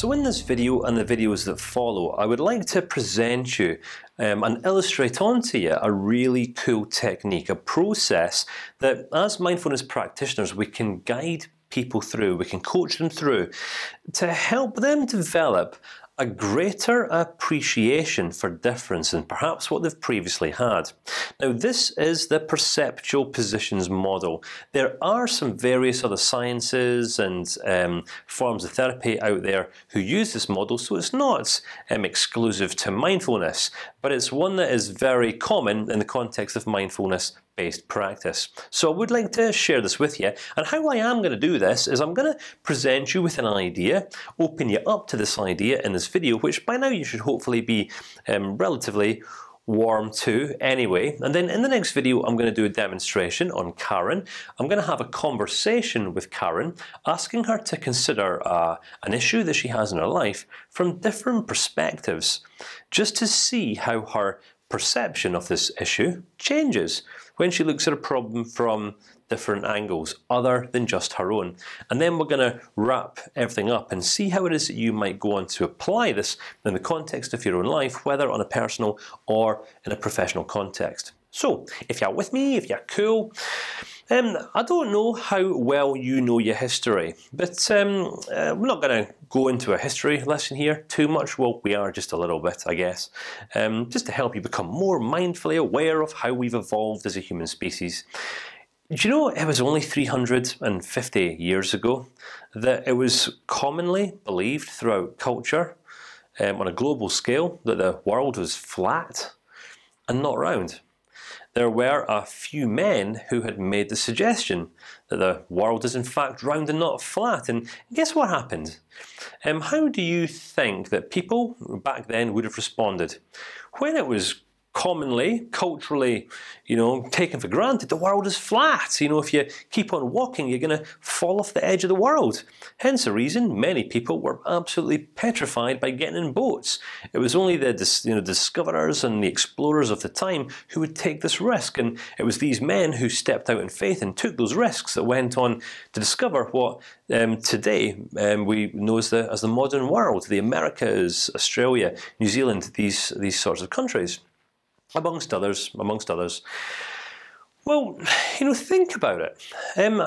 So in this video and the videos that follow, I would like to present you um, and illustrate onto you a really cool technique, a process that, as mindfulness practitioners, we can guide people through, we can coach them through, to help them develop a greater appreciation for difference than perhaps what they've previously had. Now, this is the perceptual positions model. There are some various other sciences and um, forms of therapy out there who use this model, so it's not um, exclusive to mindfulness, but it's one that is very common in the context of mindfulness based practice. So I would like to share this with you. And how I am going to do this is I'm going to present you with an idea, open you up to this idea in this video, which by now you should hopefully be um, relatively warm to anyway. And then in the next video, I'm going to do a demonstration on Karen. I'm going to have a conversation with Karen, asking her to consider uh, an issue that she has in her life from different perspectives, just to see how her perception of this issue changes when she looks at a problem from different angles other than just her own. And then we're going to wrap everything up and see how it is that you might go on to apply this in the context of your own life, whether on a personal or in a professional context. So, if you're with me, if you're cool, um, I don't know how well you know your history, but um, uh, we're not going to go into a history lesson here too much. Well, we are just a little bit, I guess, um, just to help you become more mindfully aware of how we've evolved as a human species. Do you know it was only 350 years ago that it was commonly believed throughout culture, um, on a global scale, that the world was flat and not round there were a few men who had made the suggestion that the world is in fact round and not flat. And guess what happened? Um, how do you think that people back then would have responded when it was commonly, culturally, you know, taken for granted. The world is flat. You know, if you keep on walking, you're going to fall off the edge of the world. Hence the reason many people were absolutely petrified by getting in boats. It was only the you know discoverers and the explorers of the time who would take this risk, and it was these men who stepped out in faith and took those risks that went on to discover what um, today um, we know as the as the modern world, the Americas, Australia, New Zealand, these these sorts of countries amongst others, amongst others. Well, you know, think about it. Um,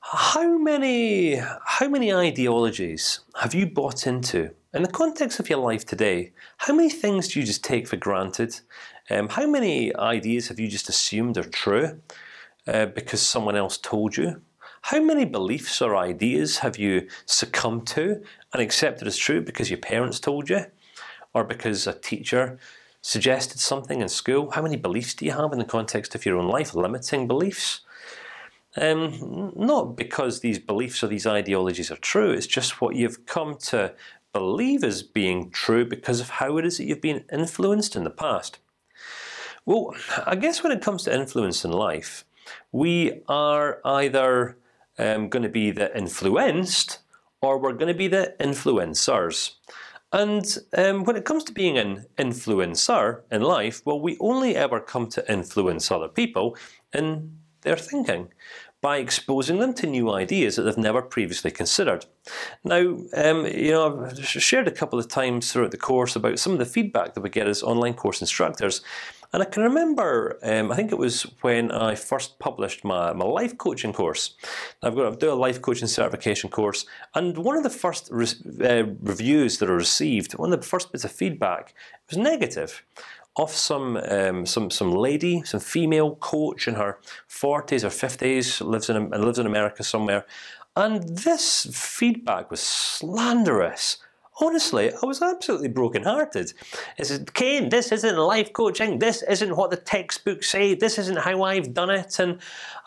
how many how many ideologies have you bought into in the context of your life today? How many things do you just take for granted? Um, how many ideas have you just assumed are true uh, because someone else told you? How many beliefs or ideas have you succumbed to and accepted as true because your parents told you, or because a teacher suggested something in school? How many beliefs do you have in the context of your own life? Limiting beliefs. Um, not because these beliefs or these ideologies are true. It's just what you've come to believe as being true because of how it is that you've been influenced in the past. Well, I guess when it comes to influence in life, we are either um, going to be the influenced or we're going to be the influencers. And um, when it comes to being an influencer in life, well, we only ever come to influence other people in their thinking by exposing them to new ideas that they've never previously considered. Now, um, you know, I've shared a couple of times throughout the course about some of the feedback that we get as online course instructors, and I can remember, um, I think it was when I first published my my life coaching course. I've got to do a life coaching certification course, and one of the first re uh, reviews that I received, one of the first bits of feedback, was negative, of some um, some some lady, some female coach in her forties or fifties, lives in lives in America somewhere, and this feedback was slanderous honestly, I was absolutely broken-hearted. I said, "Kane, this isn't life coaching. This isn't what the textbooks say. This isn't how I've done it." And,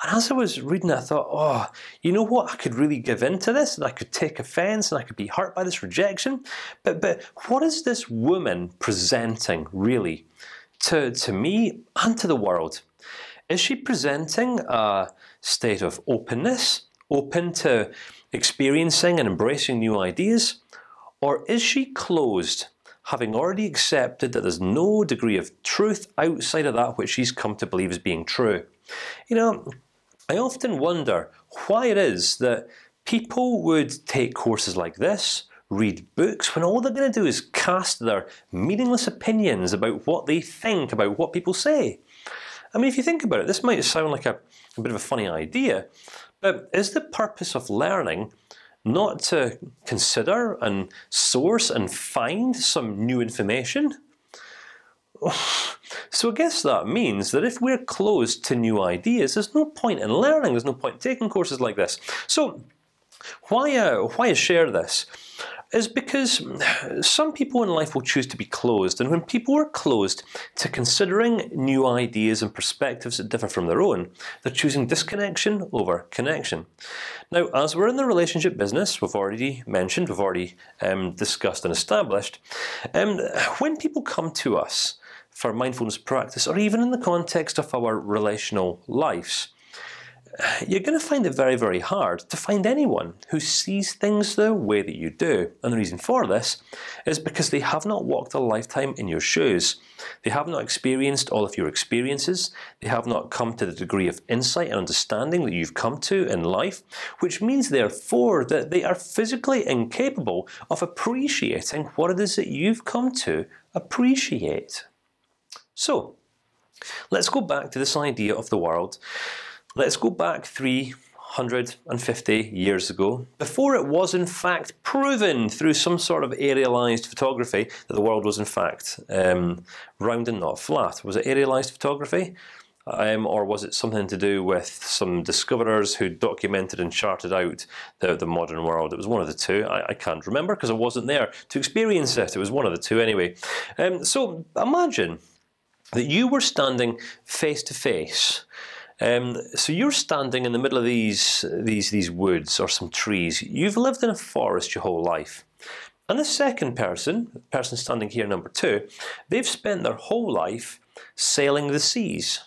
and as I was reading, I thought, "Oh, you know what? I could really give in to this, and I could take offence, and I could be hurt by this rejection." But but what is this woman presenting really to to me and to the world? Is she presenting a state of openness, open to experiencing and embracing new ideas? Or is she closed, having already accepted that there's no degree of truth outside of that which she's come to believe as being true? You know, I often wonder why it is that people would take courses like this, read books when all they're going to do is cast their meaningless opinions about what they think about what people say? I mean, if you think about it, this might sound like a, a bit of a funny idea, but is the purpose of learning not to consider and source and find some new information? So I guess that means that if we're closed to new ideas, there's no point in learning. There's no point in taking courses like this. So why uh, why share this? Is because some people in life will choose to be closed, and when people are closed to considering new ideas and perspectives that differ from their own, they're choosing disconnection over connection. Now, as we're in the relationship business, we've already mentioned, we've already um, discussed and established, um, when people come to us for mindfulness practice, or even in the context of our relational lives you're going to find it very, very hard to find anyone who sees things the way that you do. And the reason for this is because they have not walked a lifetime in your shoes. They have not experienced all of your experiences. They have not come to the degree of insight and understanding that you've come to in life, which means, therefore, that they are physically incapable of appreciating what it is that you've come to appreciate. So, let's go back to this idea of the world Let's go back 350 years ago, before it was in fact proven through some sort of aerialized photography that the world was in fact um, round and not flat. Was it aerialized photography? Um, or was it something to do with some discoverers who documented and charted out the, the modern world? It was one of the two. I, I can't remember because I wasn't there to experience it. It was one of the two anyway. Um, so imagine that you were standing face to face um, so you're standing in the middle of these these these woods or some trees. You've lived in a forest your whole life. And the second person, person standing here, number two, they've spent their whole life sailing the seas.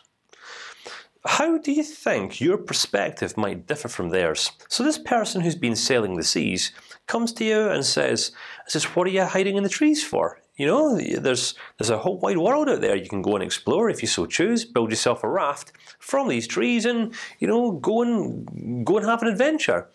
How do you think your perspective might differ from theirs? So this person who's been sailing the seas comes to you and says, "says What are you hiding in the trees for? You know, there's there's a whole wide world out there you can go and explore if you so choose. Build yourself a raft from these trees, and you know, go and go and have an adventure.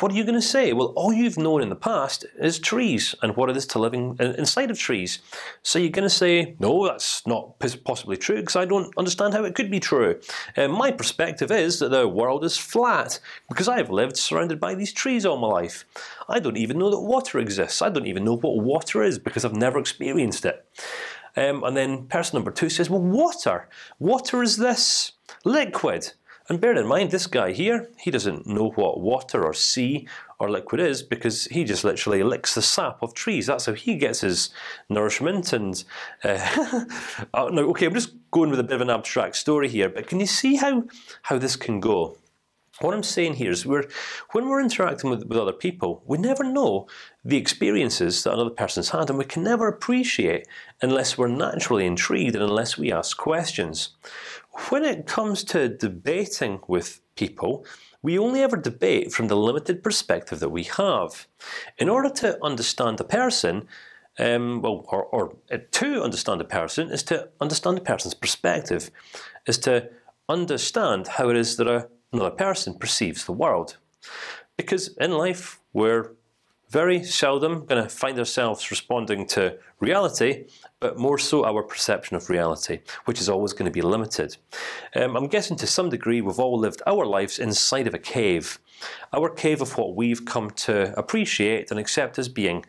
What are you going to say? Well, all you've known in the past is trees and what it is to living inside of trees. So you're going to say, no, that's not possibly true because I don't understand how it could be true. Uh, my perspective is that the world is flat because I've lived surrounded by these trees all my life. I don't even know that water exists. I don't even know what water is because I've never experienced it. Um, and then person number two says, "Well, water. Water is this liquid." And bear in mind, this guy here, he doesn't know what water or sea or liquid is because he just literally licks the sap of trees. That's how he gets his nourishment. And uh, oh, no, okay, I'm just going with a bit of an abstract story here, but can you see how how this can go? What I'm saying here is, we're when we're interacting with, with other people, we never know the experiences that another person's had, and we can never appreciate unless we're naturally intrigued and unless we ask questions when it comes to debating with people, we only ever debate from the limited perspective that we have. In order to understand a person, um, well, or, or uh, to understand a person is to understand a person's perspective, is to understand how it is that a, another person perceives the world. Because in life, we're very seldom going to find ourselves responding to reality, but more so our perception of reality, which is always going to be limited. Um, I'm guessing to some degree we've all lived our lives inside of a cave, our cave of what we've come to appreciate and accept as being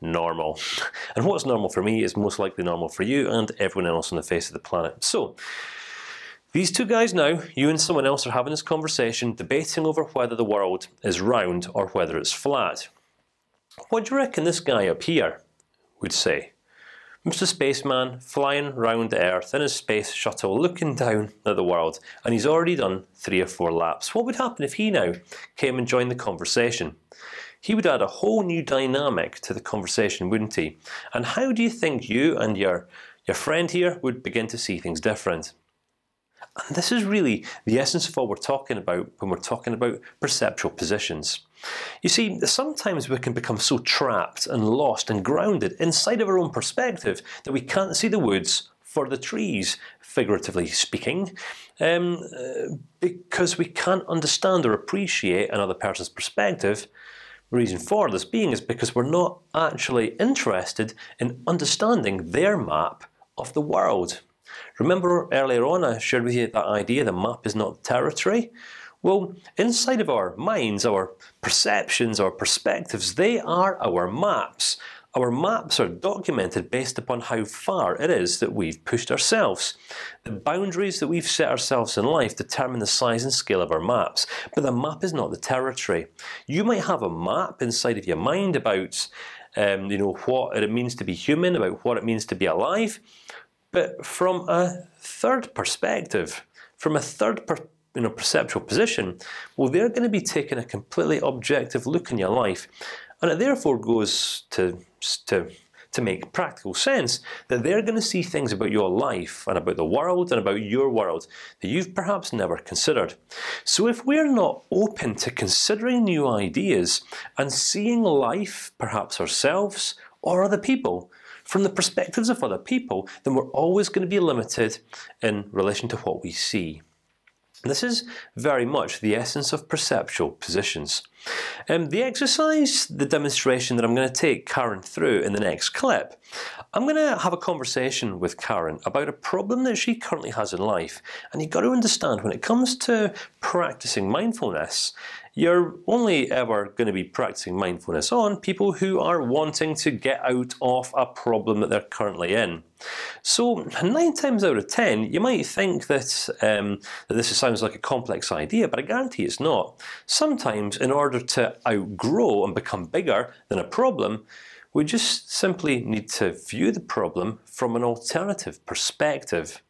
normal. And what's normal for me is most likely normal for you and everyone else on the face of the planet. So. These two guys now, you and someone else, are having this conversation, debating over whether the world is round or whether it's flat. What do you reckon this guy up here would say? Mr. Spaceman flying round the Earth in his space shuttle, looking down at the world, and he's already done three or four laps. What would happen if he now came and joined the conversation? He would add a whole new dynamic to the conversation, wouldn't he? And how do you think you and your your friend here would begin to see things different? And this is really the essence of what we're talking about when we're talking about perceptual positions. You see, sometimes we can become so trapped and lost and grounded inside of our own perspective that we can't see the woods for the trees, figuratively speaking, um, because we can't understand or appreciate another person's perspective The reason for this being is because we're not actually interested in understanding their map of the world. Remember earlier on I shared with you that idea the map is not territory. Well, inside of our minds, our perceptions, our perspectives, they are our maps. Our maps are documented based upon how far it is that we've pushed ourselves. The boundaries that we've set ourselves in life determine the size and scale of our maps. But the map is not the territory. You might have a map inside of your mind about, um, you know, what it means to be human, about what it means to be alive, but from a third perspective, from a third per you know, perceptual position, well, they're going to be taking a completely objective look in your life, and it therefore goes to to to make practical sense that they're going to see things about your life and about the world and about your world that you've perhaps never considered. So if we're not open to considering new ideas and seeing life, perhaps ourselves or other people, from the perspectives of other people, then we're always going to be limited in relation to what we see. This is very much the essence of perceptual positions. Um, the exercise, the demonstration that I'm going to take Karen through in the next clip, I'm going to have a conversation with Karen about a problem that she currently has in life, and you've got to understand when it comes to practicing mindfulness, you're only ever going to be practicing mindfulness on people who are wanting to get out of a problem that they're currently in. So nine times out of ten, you might think that um, that this sounds like a complex idea, but I guarantee it's not. Sometimes, in order to outgrow and become bigger than a problem, we just simply need to view the problem from an alternative perspective.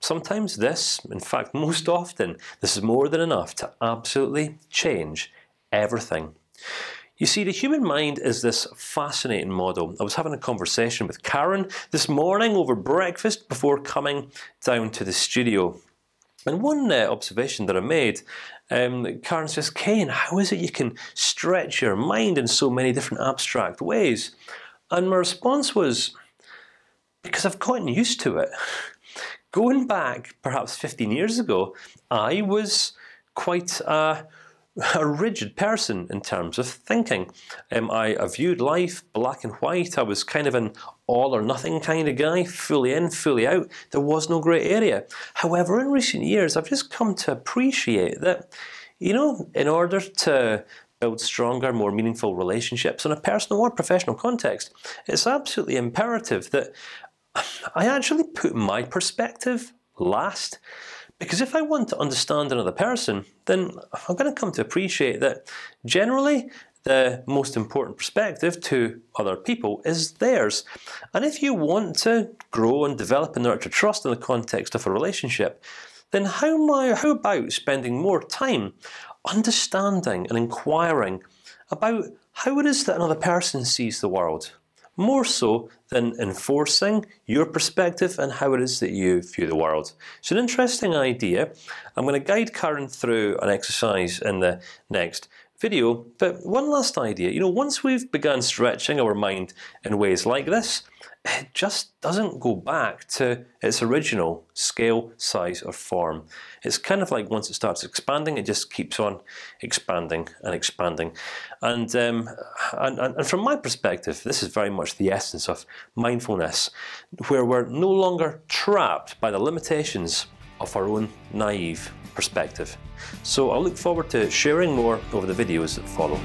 Sometimes this, in fact, most often, this is more than enough to absolutely change everything. You see, the human mind is this fascinating model. I was having a conversation with Karen this morning over breakfast before coming down to the studio. And one uh, observation that I made, um, Karen says, "Kane, how is it you can stretch your mind in so many different abstract ways?" And my response was, "Because I've gotten used to it." Going back perhaps 15 years ago, I was quite a, a rigid person in terms of thinking. Um, I, I viewed life black and white. I was kind of an all or nothing kind of guy, fully in, fully out. There was no grey area. However, in recent years, I've just come to appreciate that, you know, in order to build stronger, more meaningful relationships in a personal or professional context, it's absolutely imperative that I actually put my perspective last, because if I want to understand another person, then I'm going to come to appreciate that generally the most important perspective to other people is theirs. And if you want to grow and develop and nurture trust in the context of a relationship, then how, how about spending more time understanding and inquiring about how it is that another person sees the world? more so than enforcing your perspective and how it is that you view the world. It's an interesting idea. I'm going to guide Karen through an exercise in the next video. But one last idea. You know, once we've begun stretching our mind in ways like this, it just doesn't go back to its original scale, size, or form. It's kind of like once it starts expanding, it just keeps on expanding and expanding. And, um, and, and from my perspective, this is very much the essence of mindfulness, where we're no longer trapped by the limitations of our own naive perspective. So I look forward to sharing more over the videos that follow.